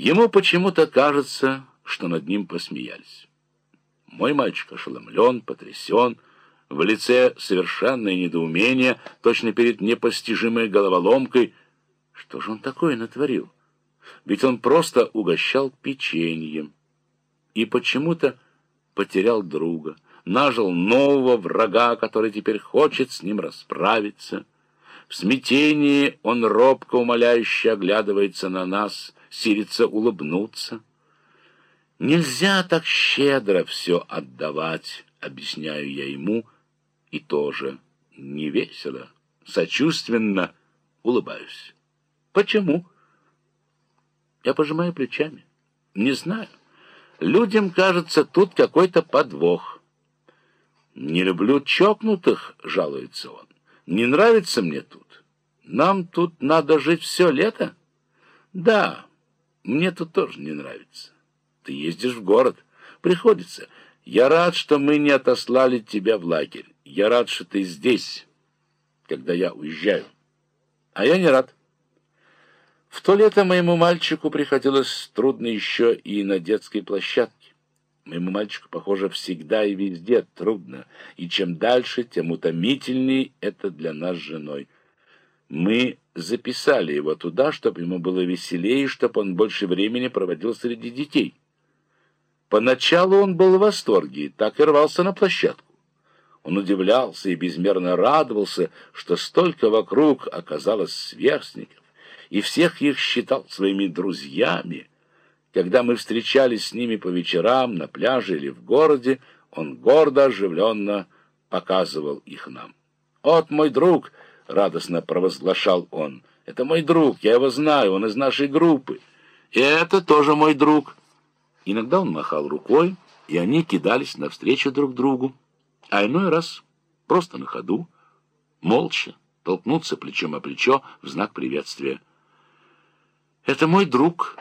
Ему почему-то кажется, что над ним посмеялись. Мой мальчик ошеломлен, потрясен, в лице совершенное недоумение, точно перед непостижимой головоломкой. Что же он такое натворил? Ведь он просто угощал печеньем. И почему-то потерял друга, нажил нового врага, который теперь хочет с ним расправиться. В смятении он робко умоляюще оглядывается на нас, силится улыбнуться. Нельзя так щедро все отдавать, объясняю я ему, и тоже невесело, сочувственно улыбаюсь. Почему? Я пожимаю плечами. Не знаю. Людям кажется, тут какой-то подвох. Не люблю чокнутых, жалуется он. Не нравится мне тут. Нам тут надо жить все лето. Да, мне тут тоже не нравится. Ты ездишь в город. Приходится. Я рад, что мы не отослали тебя в лагерь. Я рад, что ты здесь, когда я уезжаю. А я не рад. В то лето моему мальчику приходилось трудно еще и на детской площадке. Моему мальчику, похоже, всегда и везде трудно, и чем дальше, тем утомительней это для нас с женой. Мы записали его туда, чтобы ему было веселее, чтобы он больше времени проводил среди детей. Поначалу он был в восторге, так и рвался на площадку. Он удивлялся и безмерно радовался, что столько вокруг оказалось сверстников, и всех их считал своими друзьями, когда мы встречались с ними по вечерам на пляже или в городе, он гордо, оживленно показывал их нам. «Вот мой друг!» — радостно провозглашал он. «Это мой друг, я его знаю, он из нашей группы. И это тоже мой друг». Иногда он махал рукой, и они кидались навстречу друг другу, а иной раз просто на ходу, молча, толкнуться плечом о плечо в знак приветствия. «Это мой друг»,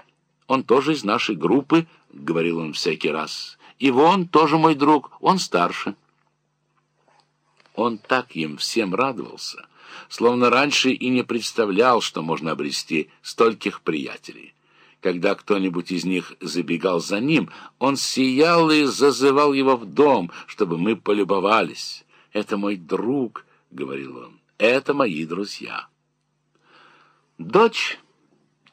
он тоже из нашей группы, — говорил он всякий раз. И вон тоже мой друг, он старше. Он так им всем радовался, словно раньше и не представлял, что можно обрести стольких приятелей. Когда кто-нибудь из них забегал за ним, он сиял и зазывал его в дом, чтобы мы полюбовались. «Это мой друг», — говорил он, — «это мои друзья». Дочь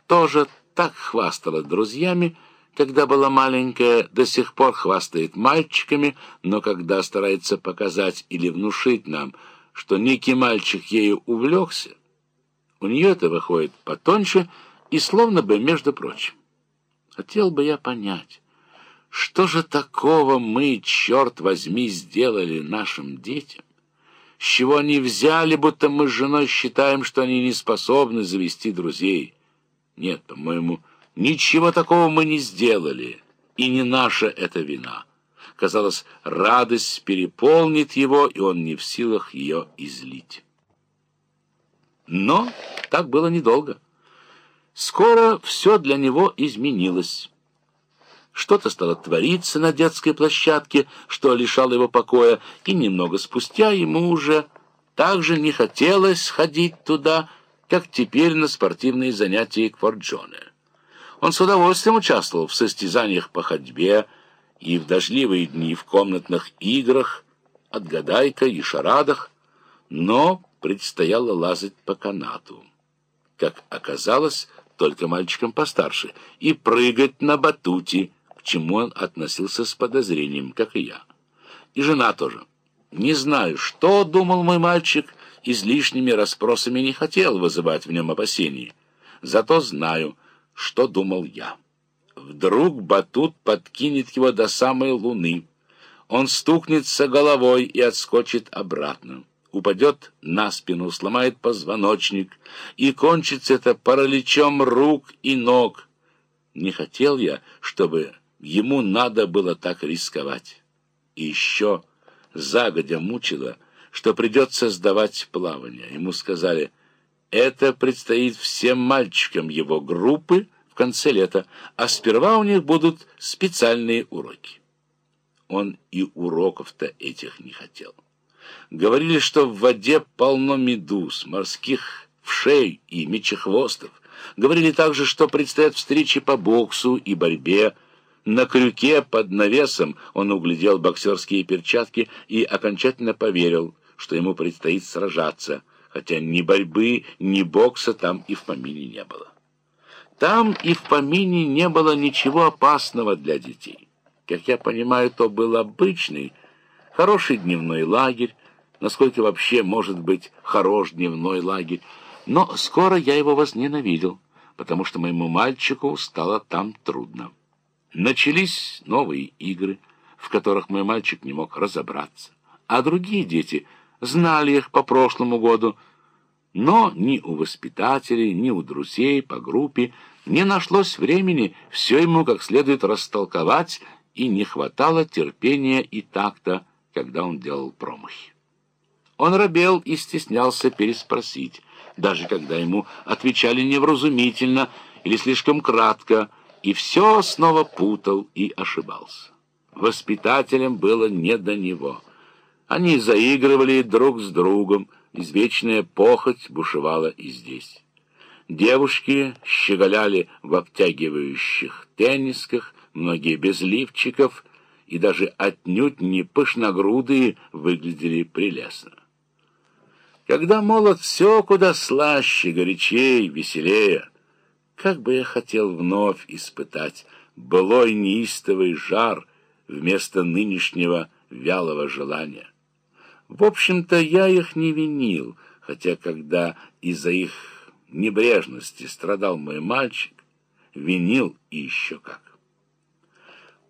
тоже так хвастала друзьями, когда была маленькая, до сих пор хвастает мальчиками, но когда старается показать или внушить нам, что некий мальчик ею увлекся, у нее это выходит потоньше и словно бы между прочим. Хотел бы я понять, что же такого мы, черт возьми, сделали нашим детям, с чего они взяли, будто мы с женой считаем, что они не способны завести друзей. Нет, по-моему, ничего такого мы не сделали, и не наша эта вина. Казалось, радость переполнит его, и он не в силах ее излить. Но так было недолго. Скоро все для него изменилось. Что-то стало твориться на детской площадке, что лишало его покоя, и немного спустя ему уже также не хотелось ходить туда, как теперь на спортивные занятия Кварджоне. Он с удовольствием участвовал в состязаниях по ходьбе и в дождливые дни в комнатных играх, отгадайка и шарадах, но предстояло лазать по канату, как оказалось, только мальчикам постарше, и прыгать на батуте, к чему он относился с подозрением, как и я. И жена тоже. Не знаю, что думал мой мальчик, излишними расспросами не хотел вызывать в нем опасений. Зато знаю, что думал я. Вдруг батут подкинет его до самой луны. Он стукнется головой и отскочит обратно. Упадет на спину, сломает позвоночник, и кончится это параличом рук и ног. Не хотел я, чтобы ему надо было так рисковать. И еще загодя мучило, что придется сдавать плавание. Ему сказали, это предстоит всем мальчикам его группы конце лета, а сперва у них будут специальные уроки. Он и уроков-то этих не хотел. Говорили, что в воде полно медуз, морских вшей и мечехвостов, Говорили также, что предстоят встречи по боксу и борьбе. На крюке под навесом он углядел боксерские перчатки и окончательно поверил, что ему предстоит сражаться, хотя ни борьбы, ни бокса там и в помине не было. Там и в помине не было ничего опасного для детей. Как я понимаю, то был обычный, хороший дневной лагерь, насколько вообще может быть хорош дневной лагерь, но скоро я его возненавидел, потому что моему мальчику стало там трудно. Начались новые игры, в которых мой мальчик не мог разобраться, а другие дети знали их по прошлому году, но ни у воспитателей, ни у друзей по группе не нашлось времени все ему как следует растолковать, и не хватало терпения и такта, когда он делал промахи. Он робел и стеснялся переспросить, даже когда ему отвечали невразумительно или слишком кратко, и все снова путал и ошибался. Воспитателям было не до него. Они заигрывали друг с другом, извечная похоть бушевала и здесь. Девушки щеголяли в обтягивающих теннисках, многие без лифчиков, и даже отнюдь не пышногрудые выглядели прелестно. Когда молод, все куда слаще, горячей, веселее. Как бы я хотел вновь испытать былой неистовый жар вместо нынешнего вялого желания. В общем-то, я их не винил, хотя когда из-за их небрежности страдал мой мальчик, винил и еще как.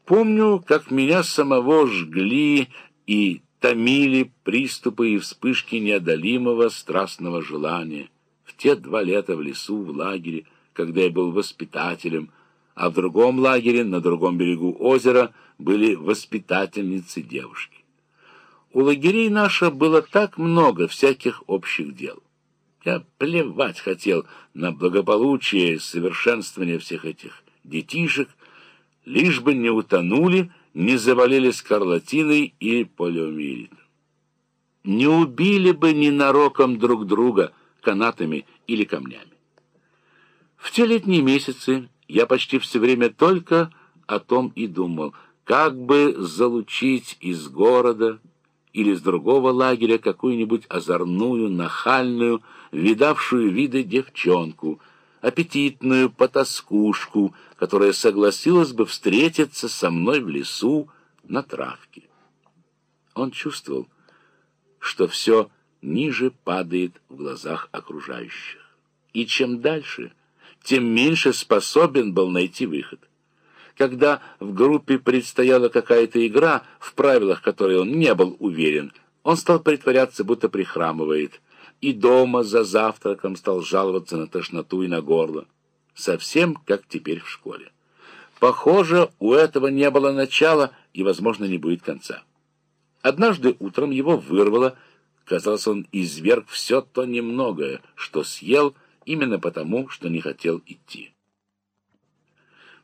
Помню, как меня самого жгли и томили приступы и вспышки неодолимого страстного желания. В те два лета в лесу, в лагере, когда я был воспитателем, а в другом лагере, на другом берегу озера, были воспитательницы девушки. У лагерей наша было так много всяких общих дел. Я плевать хотел на благополучие и совершенствование всех этих детишек, лишь бы не утонули, не завалили скарлатиной и полиомиелитом. Не убили бы ненароком друг друга канатами или камнями. В те летние месяцы я почти все время только о том и думал, как бы залучить из города или с другого лагеря какую-нибудь озорную, нахальную, видавшую виды девчонку, аппетитную потаскушку, которая согласилась бы встретиться со мной в лесу на травке. Он чувствовал, что все ниже падает в глазах окружающих. И чем дальше, тем меньше способен был найти выход. Когда в группе предстояла какая-то игра, в правилах которой он не был уверен, он стал притворяться, будто прихрамывает, и дома за завтраком стал жаловаться на тошноту и на горло совсем как теперь в школе. Похоже, у этого не было начала и, возможно, не будет конца. Однажды утром его вырвало, казалось, он изверг все то немногое, что съел именно потому, что не хотел идти.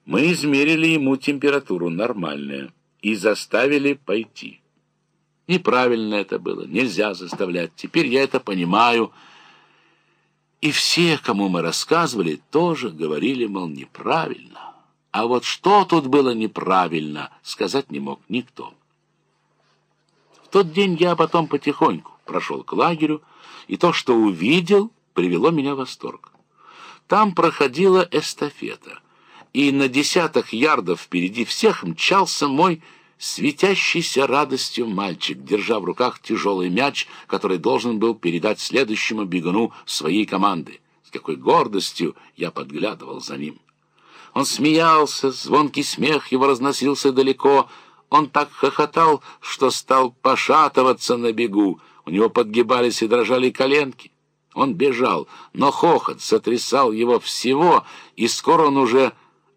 Мы измерили ему температуру нормальная и заставили пойти. Неправильно это было, нельзя заставлять. Теперь я это понимаю, и все, кому мы рассказывали, тоже говорили, мол, неправильно. А вот что тут было неправильно, сказать не мог никто. В тот день я потом потихоньку прошел к лагерю, и то, что увидел, привело меня в восторг. Там проходила эстафета, и на десяток ярдов впереди всех мчался мой светящийся радостью мальчик, держа в руках тяжелый мяч, который должен был передать следующему бегуну своей команды. С какой гордостью я подглядывал за ним. Он смеялся, звонкий смех его разносился далеко. Он так хохотал, что стал пошатываться на бегу. У него подгибались и дрожали коленки. Он бежал, но хохот сотрясал его всего, и скоро он уже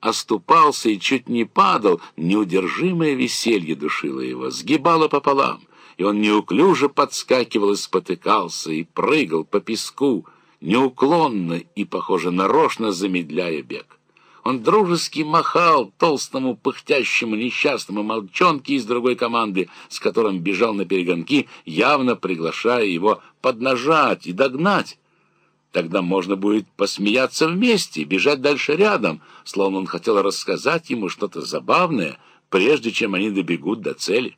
оступался и чуть не падал, неудержимое веселье душило его, сгибало пополам, и он неуклюже подскакивал и спотыкался, и прыгал по песку, неуклонно и, похоже, нарочно замедляя бег. Он дружески махал толстому пыхтящему несчастному молчонке из другой команды, с которым бежал на перегонки, явно приглашая его поднажать и догнать. Тогда можно будет посмеяться вместе, бежать дальше рядом, словно он хотел рассказать ему что-то забавное, прежде чем они добегут до цели.